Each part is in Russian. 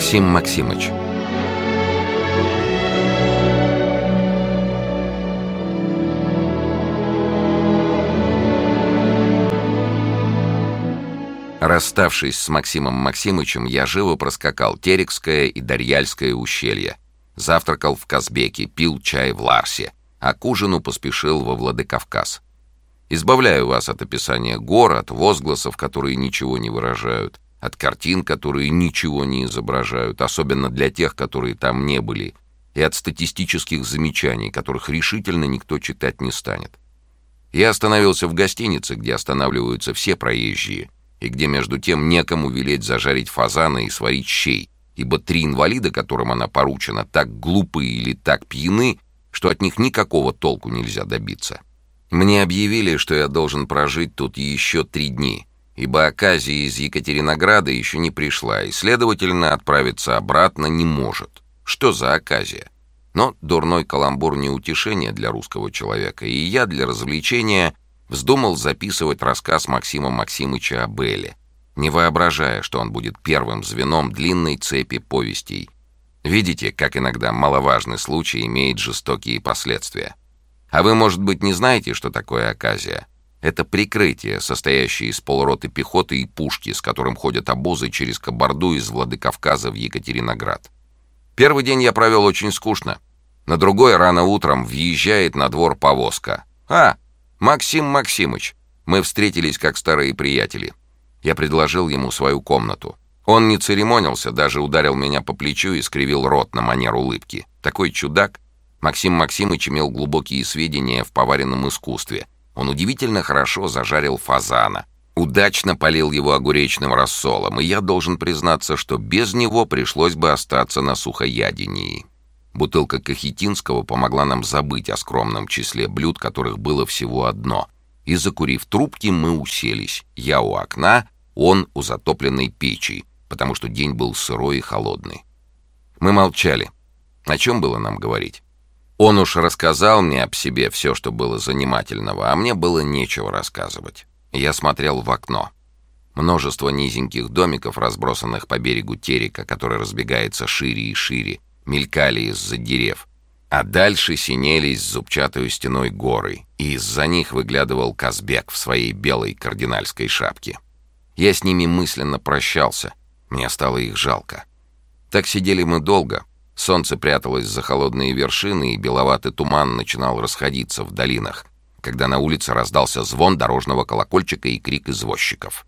Максим Максимыч Расставшись с Максимом Максимычем, я живо проскакал Терекское и Дарьяльское ущелье. Завтракал в Казбеке, пил чай в Ларсе, а к ужину поспешил во Владыкавказ. Избавляю вас от описания гор, от возгласов, которые ничего не выражают, от картин, которые ничего не изображают, особенно для тех, которые там не были, и от статистических замечаний, которых решительно никто читать не станет. Я остановился в гостинице, где останавливаются все проезжие, и где между тем некому велеть зажарить фазана и сварить щей, ибо три инвалида, которым она поручена, так глупы или так пьяны, что от них никакого толку нельзя добиться. Мне объявили, что я должен прожить тут еще три дня, ибо оказия из Екатеринограда еще не пришла, и, следовательно, отправиться обратно не может. Что за оказия? Но дурной каламбур не утешение для русского человека, и я для развлечения вздумал записывать рассказ Максима Максимыча о Белле, не воображая, что он будет первым звеном длинной цепи повестей. Видите, как иногда маловажный случай имеет жестокие последствия. А вы, может быть, не знаете, что такое оказия? Это прикрытие, состоящее из полуроты пехоты и пушки, с которым ходят обозы через Кабарду из Владыкавказа в Екатериноград. Первый день я провел очень скучно. На другой рано утром въезжает на двор повозка. «А, Максим Максимыч!» Мы встретились как старые приятели. Я предложил ему свою комнату. Он не церемонился, даже ударил меня по плечу и скривил рот на манер улыбки. Такой чудак. Максим Максимыч имел глубокие сведения в поваренном искусстве. Он удивительно хорошо зажарил фазана. Удачно полил его огуречным рассолом, и я должен признаться, что без него пришлось бы остаться на сухоядении. Бутылка Кахетинского помогла нам забыть о скромном числе блюд, которых было всего одно. И, закурив трубки, мы уселись. Я у окна, он у затопленной печи, потому что день был сырой и холодный. Мы молчали. О чем было нам говорить? Он уж рассказал мне об себе все, что было занимательного, а мне было нечего рассказывать. Я смотрел в окно. Множество низеньких домиков, разбросанных по берегу Терека, который разбегается шире и шире, мелькали из-за дерев. А дальше синелись зубчатой стеной горы, и из-за них выглядывал Казбек в своей белой кардинальской шапке. Я с ними мысленно прощался. Мне стало их жалко. Так сидели мы долго, Солнце пряталось за холодные вершины, и беловатый туман начинал расходиться в долинах, когда на улице раздался звон дорожного колокольчика и крик извозчиков.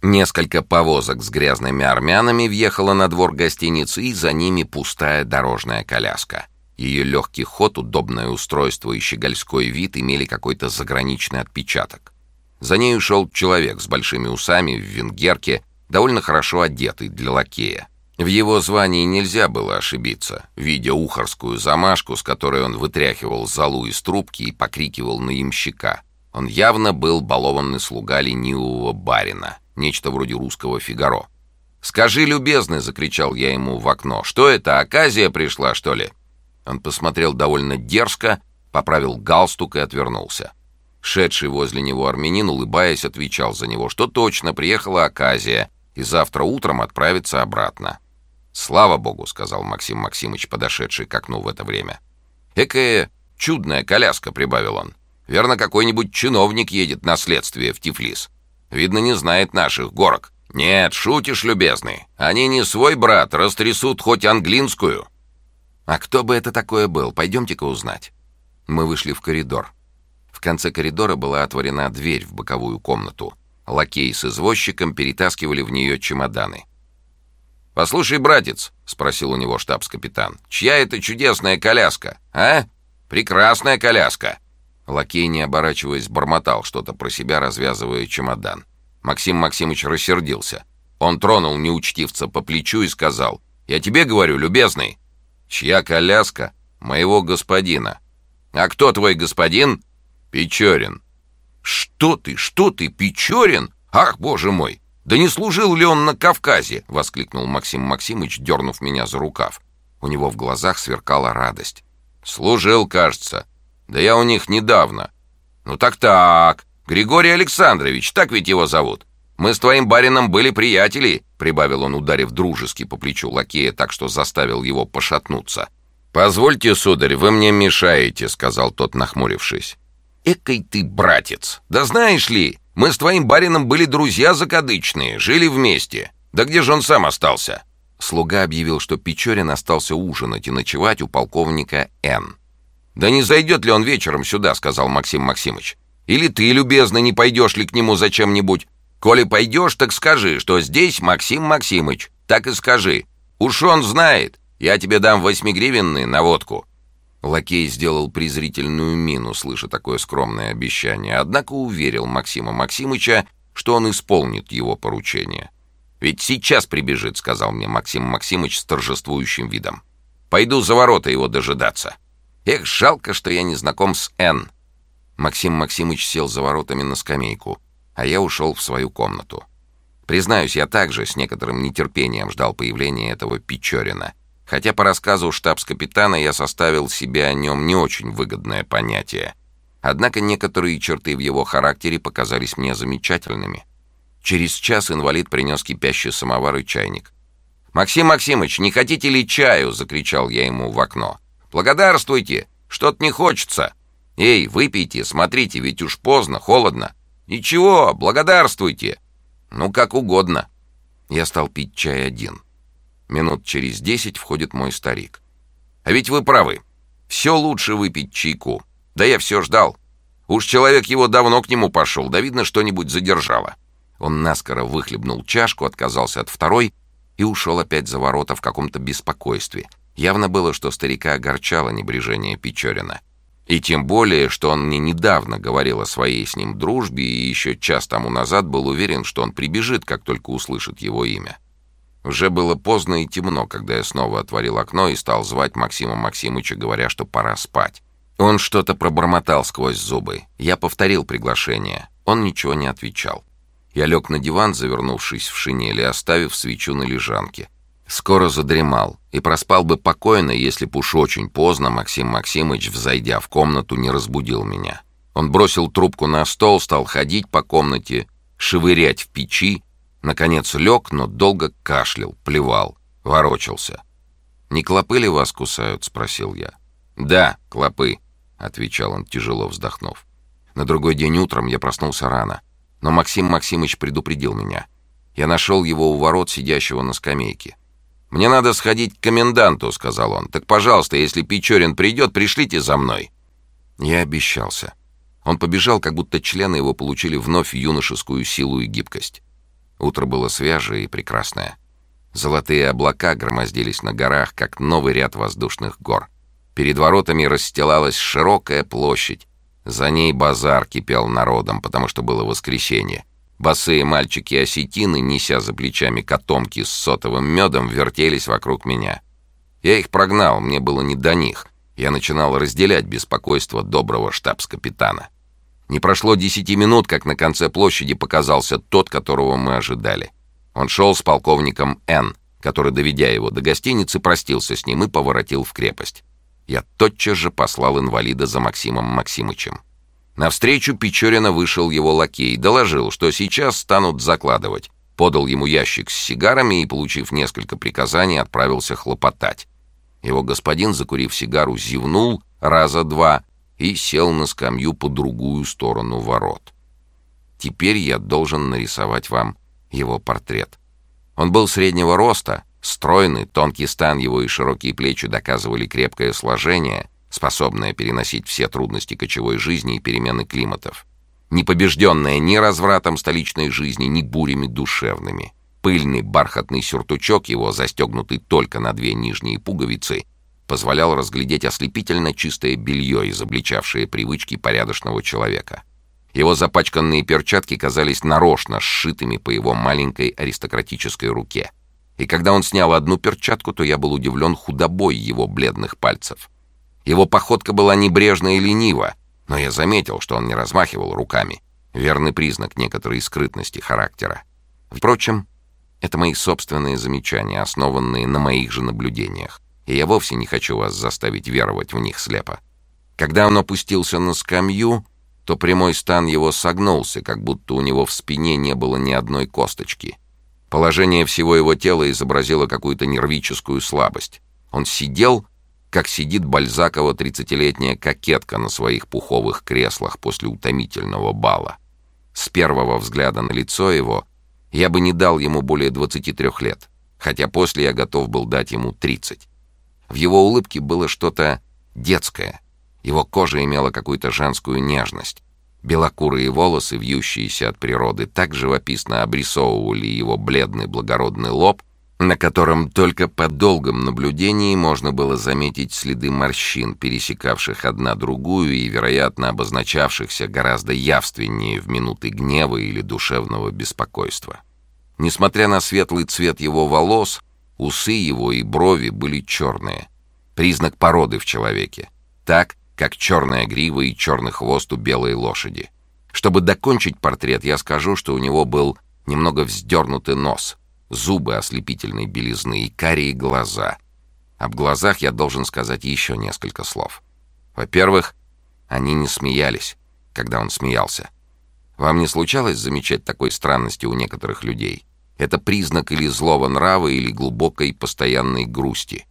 Несколько повозок с грязными армянами въехало на двор гостиницы, и за ними пустая дорожная коляска. Ее легкий ход, удобное устройство и щегольской вид имели какой-то заграничный отпечаток. За ней ушел человек с большими усами в венгерке, довольно хорошо одетый для лакея. В его звании нельзя было ошибиться, видя ухарскую замашку, с которой он вытряхивал залу из трубки и покрикивал на имщика. Он явно был балованный слуга ленивого барина, нечто вроде русского Фигаро. «Скажи, любезный!» — закричал я ему в окно. «Что это, оказия пришла, что ли?» Он посмотрел довольно дерзко, поправил галстук и отвернулся. Шедший возле него армянин, улыбаясь, отвечал за него, что точно приехала оказия, и завтра утром отправится обратно. «Слава богу», — сказал Максим Максимыч, подошедший к окну в это время. «Экая чудная коляска», — прибавил он. «Верно, какой-нибудь чиновник едет на следствие в Тифлис. Видно, не знает наших горок». «Нет, шутишь, любезный. Они не свой брат, растрясут хоть англинскую». «А кто бы это такое был? Пойдемте-ка узнать». Мы вышли в коридор. В конце коридора была отворена дверь в боковую комнату. Лакей с извозчиком перетаскивали в нее чемоданы. «Послушай, братец», — спросил у него штабс-капитан, — «чья это чудесная коляска, а? Прекрасная коляска». Лакей, не оборачиваясь, бормотал что-то про себя, развязывая чемодан. Максим Максимович рассердился. Он тронул неучтивца по плечу и сказал, «Я тебе говорю, любезный, чья коляска? Моего господина». «А кто твой господин?» «Печорин». «Что ты, что ты, Печорин? Ах, боже мой! «Да не служил ли он на Кавказе?» — воскликнул Максим Максимыч, дернув меня за рукав. У него в глазах сверкала радость. «Служил, кажется. Да я у них недавно». «Ну так-так. Григорий Александрович, так ведь его зовут. Мы с твоим барином были приятели», — прибавил он, ударив дружески по плечу лакея, так что заставил его пошатнуться. «Позвольте, сударь, вы мне мешаете», — сказал тот, нахмурившись. «Экой ты, братец! Да знаешь ли, мы с твоим барином были друзья закадычные, жили вместе. Да где же он сам остался?» Слуга объявил, что Печорин остался ужинать и ночевать у полковника Н. «Да не зайдет ли он вечером сюда?» — сказал Максим Максимыч. «Или ты, любезно, не пойдешь ли к нему зачем-нибудь? Коли пойдешь, так скажи, что здесь Максим Максимыч. Так и скажи. Уж он знает. Я тебе дам восьмигривенные на водку». Лакей сделал презрительную мину, слыша такое скромное обещание, однако уверил Максима Максимыча, что он исполнит его поручение. «Ведь сейчас прибежит», — сказал мне Максим Максимыч с торжествующим видом. «Пойду за ворота его дожидаться». «Эх, жалко, что я не знаком с Н». Максим Максимыч сел за воротами на скамейку, а я ушел в свою комнату. Признаюсь, я также с некоторым нетерпением ждал появления этого Печорина, хотя по рассказу штабс-капитана я составил себе о нем не очень выгодное понятие. Однако некоторые черты в его характере показались мне замечательными. Через час инвалид принес кипящий самовар и чайник. «Максим Максимыч, не хотите ли чаю?» — закричал я ему в окно. «Благодарствуйте! Что-то не хочется! Эй, выпейте, смотрите, ведь уж поздно, холодно! Ничего, благодарствуйте! Ну, как угодно!» Я стал пить чай один. Минут через десять входит мой старик. «А ведь вы правы. Все лучше выпить чайку. Да я все ждал. Уж человек его давно к нему пошел, да видно, что-нибудь задержало». Он наскоро выхлебнул чашку, отказался от второй и ушел опять за ворота в каком-то беспокойстве. Явно было, что старика огорчало небрежение Печорина. И тем более, что он мне недавно говорил о своей с ним дружбе и еще час тому назад был уверен, что он прибежит, как только услышит его имя. Уже было поздно и темно, когда я снова отворил окно и стал звать Максима Максимыча, говоря, что пора спать. Он что-то пробормотал сквозь зубы. Я повторил приглашение. Он ничего не отвечал. Я лег на диван, завернувшись в шинели, оставив свечу на лежанке. Скоро задремал и проспал бы покойно, если б уж очень поздно Максим Максимыч, взойдя в комнату, не разбудил меня. Он бросил трубку на стол, стал ходить по комнате, шевырять в печи, наконец лег, но долго кашлял, плевал, ворочался. «Не клопы ли вас кусают?» — спросил я. «Да, клопы», — отвечал он, тяжело вздохнув. На другой день утром я проснулся рано — но Максим Максимыч предупредил меня. Я нашел его у ворот, сидящего на скамейке. «Мне надо сходить к коменданту», — сказал он. «Так, пожалуйста, если Печорин придет, пришлите за мной». Я обещался. Он побежал, как будто члены его получили вновь юношескую силу и гибкость. Утро было свежее и прекрасное. Золотые облака громоздились на горах, как новый ряд воздушных гор. Перед воротами расстилалась широкая площадь, за ней базар кипел народом, потому что было воскресенье. Босые мальчики-осетины, неся за плечами котомки с сотовым медом, вертелись вокруг меня. Я их прогнал, мне было не до них. Я начинал разделять беспокойство доброго штабс-капитана. Не прошло десяти минут, как на конце площади показался тот, которого мы ожидали. Он шел с полковником Н, который, доведя его до гостиницы, простился с ним и поворотил в крепость я тотчас же послал инвалида за Максимом Максимычем. Навстречу Печорина вышел его лакей, доложил, что сейчас станут закладывать. Подал ему ящик с сигарами и, получив несколько приказаний, отправился хлопотать. Его господин, закурив сигару, зевнул раза два и сел на скамью по другую сторону ворот. Теперь я должен нарисовать вам его портрет. Он был среднего роста, Стройный, тонкий стан его и широкие плечи доказывали крепкое сложение, способное переносить все трудности кочевой жизни и перемены климатов. Не побежденное ни развратом столичной жизни, ни бурями душевными. Пыльный бархатный сюртучок его, застегнутый только на две нижние пуговицы, позволял разглядеть ослепительно чистое белье, изобличавшее привычки порядочного человека. Его запачканные перчатки казались нарочно сшитыми по его маленькой аристократической руке — и когда он снял одну перчатку, то я был удивлен худобой его бледных пальцев. Его походка была небрежна и ленива, но я заметил, что он не размахивал руками. Верный признак некоторой скрытности характера. Впрочем, это мои собственные замечания, основанные на моих же наблюдениях, и я вовсе не хочу вас заставить веровать в них слепо. Когда он опустился на скамью, то прямой стан его согнулся, как будто у него в спине не было ни одной косточки. Положение всего его тела изобразило какую-то нервическую слабость. Он сидел, как сидит Бальзакова тридцатилетняя кокетка на своих пуховых креслах после утомительного бала. С первого взгляда на лицо его я бы не дал ему более 23 лет, хотя после я готов был дать ему 30. В его улыбке было что-то детское. Его кожа имела какую-то женскую нежность. Белокурые волосы, вьющиеся от природы, так живописно обрисовывали его бледный благородный лоб, на котором только по долгом наблюдении можно было заметить следы морщин, пересекавших одна другую и, вероятно, обозначавшихся гораздо явственнее в минуты гнева или душевного беспокойства. Несмотря на светлый цвет его волос, усы его и брови были черные. Признак породы в человеке. Так, как черная грива и черный хвост у белой лошади. Чтобы докончить портрет, я скажу, что у него был немного вздернутый нос, зубы ослепительной белизны и карие глаза. Об глазах я должен сказать еще несколько слов. Во-первых, они не смеялись, когда он смеялся. Вам не случалось замечать такой странности у некоторых людей? Это признак или злого нрава, или глубокой постоянной грусти.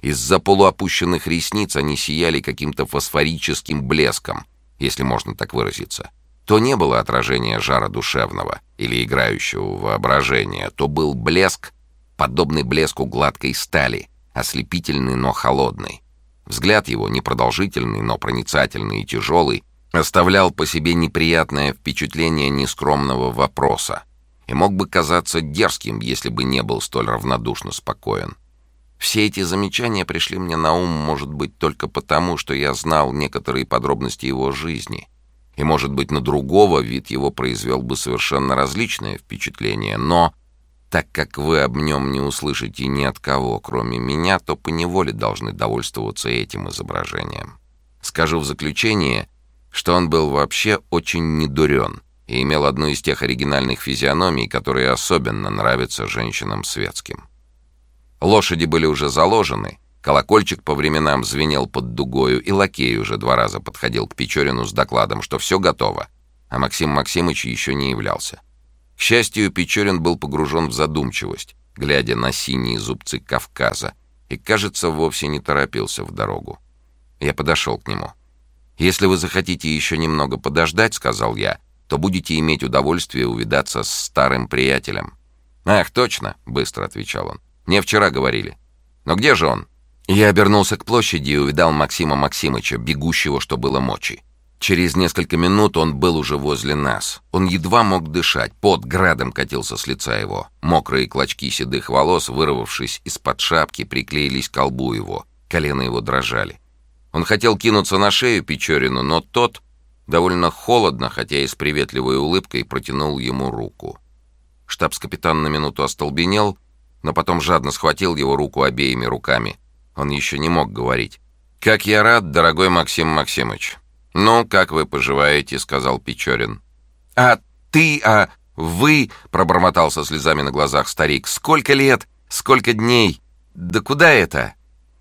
Из-за полуопущенных ресниц они сияли каким-то фосфорическим блеском, если можно так выразиться. То не было отражения жара душевного или играющего воображения, то был блеск, подобный блеску гладкой стали, ослепительный, но холодный. Взгляд его, непродолжительный, но проницательный и тяжелый, оставлял по себе неприятное впечатление нескромного вопроса и мог бы казаться дерзким, если бы не был столь равнодушно спокоен. Все эти замечания пришли мне на ум, может быть, только потому, что я знал некоторые подробности его жизни. И, может быть, на другого вид его произвел бы совершенно различное впечатление. Но, так как вы об нем не услышите ни от кого, кроме меня, то поневоле должны довольствоваться этим изображением. Скажу в заключение, что он был вообще очень недурен и имел одну из тех оригинальных физиономий, которые особенно нравятся женщинам светским. Лошади были уже заложены, колокольчик по временам звенел под дугою, и лакей уже два раза подходил к Печорину с докладом, что все готово, а Максим Максимыч еще не являлся. К счастью, Печорин был погружен в задумчивость, глядя на синие зубцы Кавказа, и, кажется, вовсе не торопился в дорогу. Я подошел к нему. «Если вы захотите еще немного подождать, — сказал я, — то будете иметь удовольствие увидаться с старым приятелем». «Ах, точно!» — быстро отвечал он. Мне вчера говорили. Но где же он? Я обернулся к площади и увидал Максима Максимыча, бегущего, что было мочи. Через несколько минут он был уже возле нас. Он едва мог дышать, под градом катился с лица его. Мокрые клочки седых волос, вырвавшись из-под шапки, приклеились к колбу его. Колено его дрожали. Он хотел кинуться на шею Печорину, но тот, довольно холодно, хотя и с приветливой улыбкой, протянул ему руку. Штабс-капитан на минуту остолбенел — но потом жадно схватил его руку обеими руками. Он еще не мог говорить. «Как я рад, дорогой Максим Максимыч!» «Ну, как вы поживаете?» — сказал Печорин. «А ты, а вы...» — пробормотал со слезами на глазах старик. «Сколько лет? Сколько дней? Да куда это?»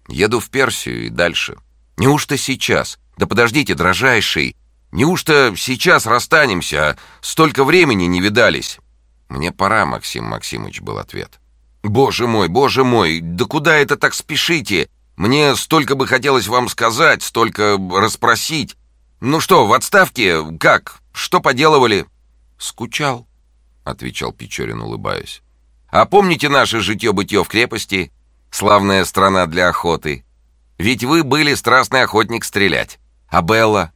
«Еду в Персию и дальше». «Неужто сейчас? Да подождите, дрожайший! Неужто сейчас расстанемся, а столько времени не видались?» «Мне пора, Максим Максимыч», — был ответ. «Боже мой, боже мой, да куда это так спешите? Мне столько бы хотелось вам сказать, столько расспросить. Ну что, в отставке? Как? Что поделывали?» «Скучал», — отвечал Печорин, улыбаясь. «А помните наше житье-бытье в крепости? Славная страна для охоты. Ведь вы были страстный охотник стрелять. А Белла?»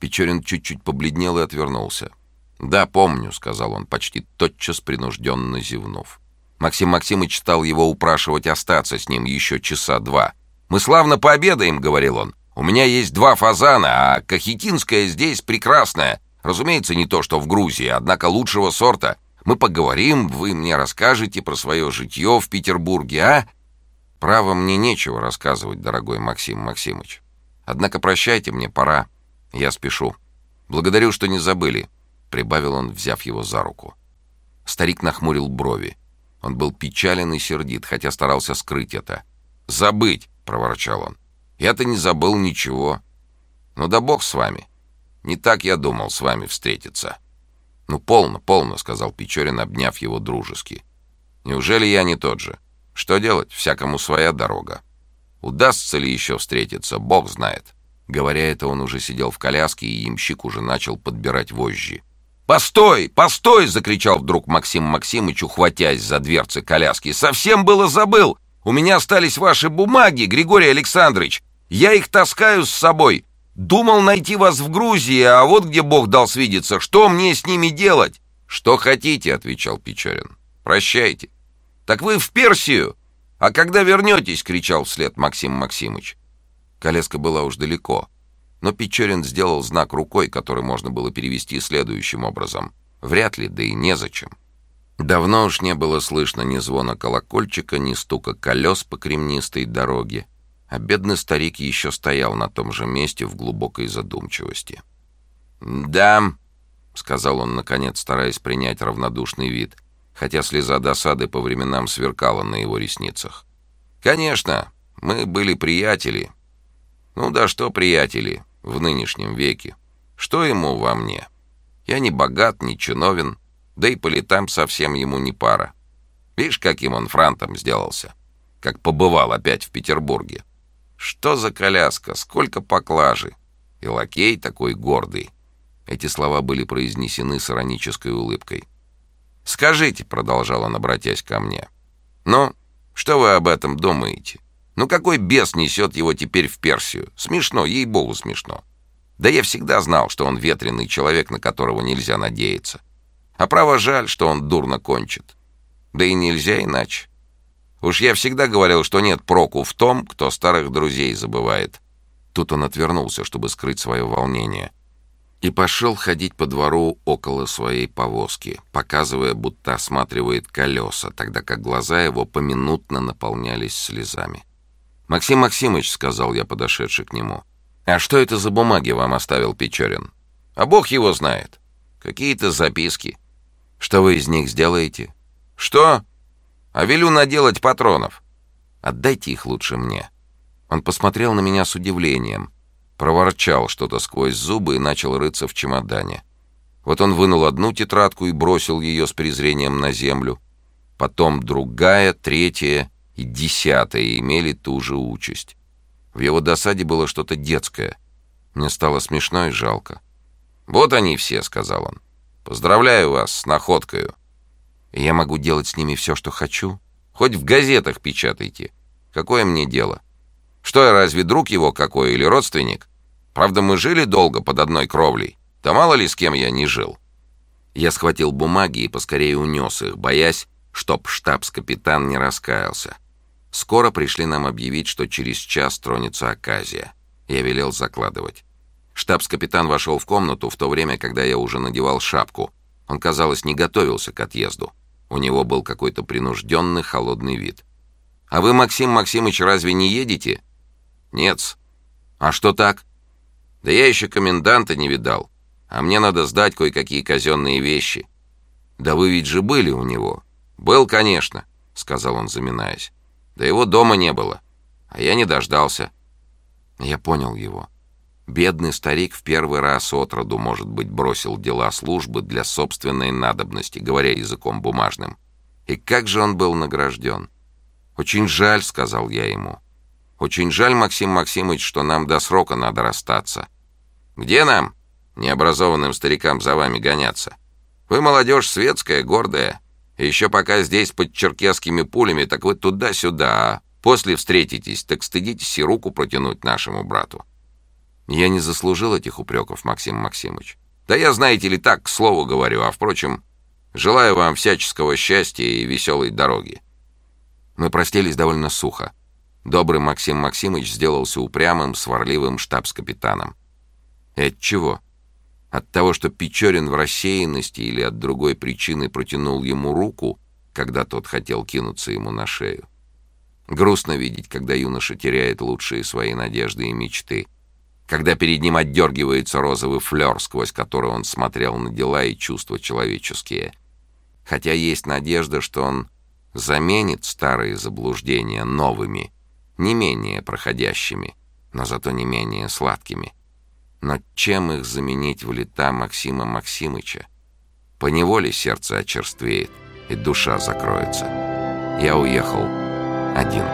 Печорин чуть-чуть побледнел и отвернулся. «Да, помню», — сказал он, почти тотчас принужденно зевнув. Максим Максимыч стал его упрашивать остаться с ним еще часа два. «Мы славно пообедаем», — говорил он. «У меня есть два фазана, а кахетинская здесь прекрасная. Разумеется, не то, что в Грузии, однако лучшего сорта. Мы поговорим, вы мне расскажете про свое житье в Петербурге, а?» «Право, мне нечего рассказывать, дорогой Максим Максимыч. Однако прощайте, мне пора. Я спешу. Благодарю, что не забыли», — прибавил он, взяв его за руку. Старик нахмурил брови. Он был печален и сердит, хотя старался скрыть это. «Забыть!» — проворчал он. «Я-то не забыл ничего. Ну да бог с вами. Не так я думал с вами встретиться». «Ну, полно, полно», — сказал Печорин, обняв его дружески. «Неужели я не тот же? Что делать? Всякому своя дорога. Удастся ли еще встретиться, бог знает». Говоря это, он уже сидел в коляске, и ямщик уже начал подбирать вожжи. «Постой! Постой!» — закричал вдруг Максим Максимыч, ухватясь за дверцы коляски. «Совсем было забыл! У меня остались ваши бумаги, Григорий Александрович! Я их таскаю с собой! Думал найти вас в Грузии, а вот где Бог дал свидеться. Что мне с ними делать?» «Что хотите?» — отвечал Печорин. «Прощайте». «Так вы в Персию!» «А когда вернетесь?» — кричал вслед Максим Максимыч. Колеска была уж далеко. Но Печорин сделал знак рукой, который можно было перевести следующим образом. Вряд ли, да и незачем. Давно уж не было слышно ни звона колокольчика, ни стука колес по кремнистой дороге, а бедный старик еще стоял на том же месте в глубокой задумчивости. «Да», — сказал он, наконец, стараясь принять равнодушный вид, хотя слеза досады по временам сверкала на его ресницах. «Конечно, мы были приятели, ну да что, приятели, в нынешнем веке. Что ему во мне? Я не богат, не чиновен, да и по летам совсем ему не пара. Видишь, каким он франтом сделался? Как побывал опять в Петербурге. Что за коляска, сколько поклажи. И лакей такой гордый. Эти слова были произнесены с иронической улыбкой. «Скажите», — продолжал он, обратясь ко мне, — «ну, что вы об этом думаете? Ну какой бес несет его теперь в Персию? Смешно, ей-богу смешно. Да я всегда знал, что он ветреный человек, на которого нельзя надеяться. А право жаль, что он дурно кончит. Да и нельзя иначе. Уж я всегда говорил, что нет проку в том, кто старых друзей забывает. Тут он отвернулся, чтобы скрыть свое волнение. И пошел ходить по двору около своей повозки, показывая, будто осматривает колеса, тогда как глаза его поминутно наполнялись слезами. «Максим Максимыч», — сказал я, подошедший к нему, — «а что это за бумаги вам оставил Печорин?» «А бог его знает. Какие-то записки. Что вы из них сделаете?» «Что? А велю наделать патронов». «Отдайте их лучше мне». Он посмотрел на меня с удивлением, проворчал что-то сквозь зубы и начал рыться в чемодане. Вот он вынул одну тетрадку и бросил ее с презрением на землю. Потом другая, третья — и десятые имели ту же участь. В его досаде было что-то детское. Мне стало смешно и жалко. «Вот они все», — сказал он. «Поздравляю вас с находкою. Я могу делать с ними все, что хочу. Хоть в газетах печатайте. Какое мне дело? Что я разве друг его какой или родственник? Правда, мы жили долго под одной кровлей. Да мало ли с кем я не жил». Я схватил бумаги и поскорее унес их, боясь, чтоб штабс-капитан не раскаялся. Скоро пришли нам объявить, что через час тронется оказия. Я велел закладывать. Штабс-капитан вошел в комнату в то время, когда я уже надевал шапку. Он, казалось, не готовился к отъезду. У него был какой-то принужденный холодный вид. «А вы, Максим Максимыч, разве не едете?» «Нет». «А что так?» «Да я еще коменданта не видал. А мне надо сдать кое-какие казенные вещи». «Да вы ведь же были у него». «Был, конечно», — сказал он, заминаясь. Да его дома не было. А я не дождался. Я понял его. Бедный старик в первый раз от роду, может быть, бросил дела службы для собственной надобности, говоря языком бумажным. И как же он был награжден? «Очень жаль», — сказал я ему. «Очень жаль, Максим Максимович, что нам до срока надо расстаться». «Где нам, необразованным старикам, за вами гоняться? Вы молодежь светская, гордая, еще пока здесь под черкесскими пулями, так вы туда-сюда, после встретитесь, так стыдитесь и руку протянуть нашему брату. Я не заслужил этих упреков, Максим Максимович. Да я, знаете ли, так, к слову говорю, а, впрочем, желаю вам всяческого счастья и веселой дороги. Мы простились довольно сухо. Добрый Максим Максимович сделался упрямым, сварливым штабс-капитаном. От чего? От того, что Печорин в рассеянности или от другой причины протянул ему руку, когда тот хотел кинуться ему на шею. Грустно видеть, когда юноша теряет лучшие свои надежды и мечты, когда перед ним отдергивается розовый флер, сквозь который он смотрел на дела и чувства человеческие. Хотя есть надежда, что он заменит старые заблуждения новыми, не менее проходящими, но зато не менее сладкими. Но чем их заменить в лета Максима Максимыча? Поневоле сердце очерствеет, и душа закроется. Я уехал один.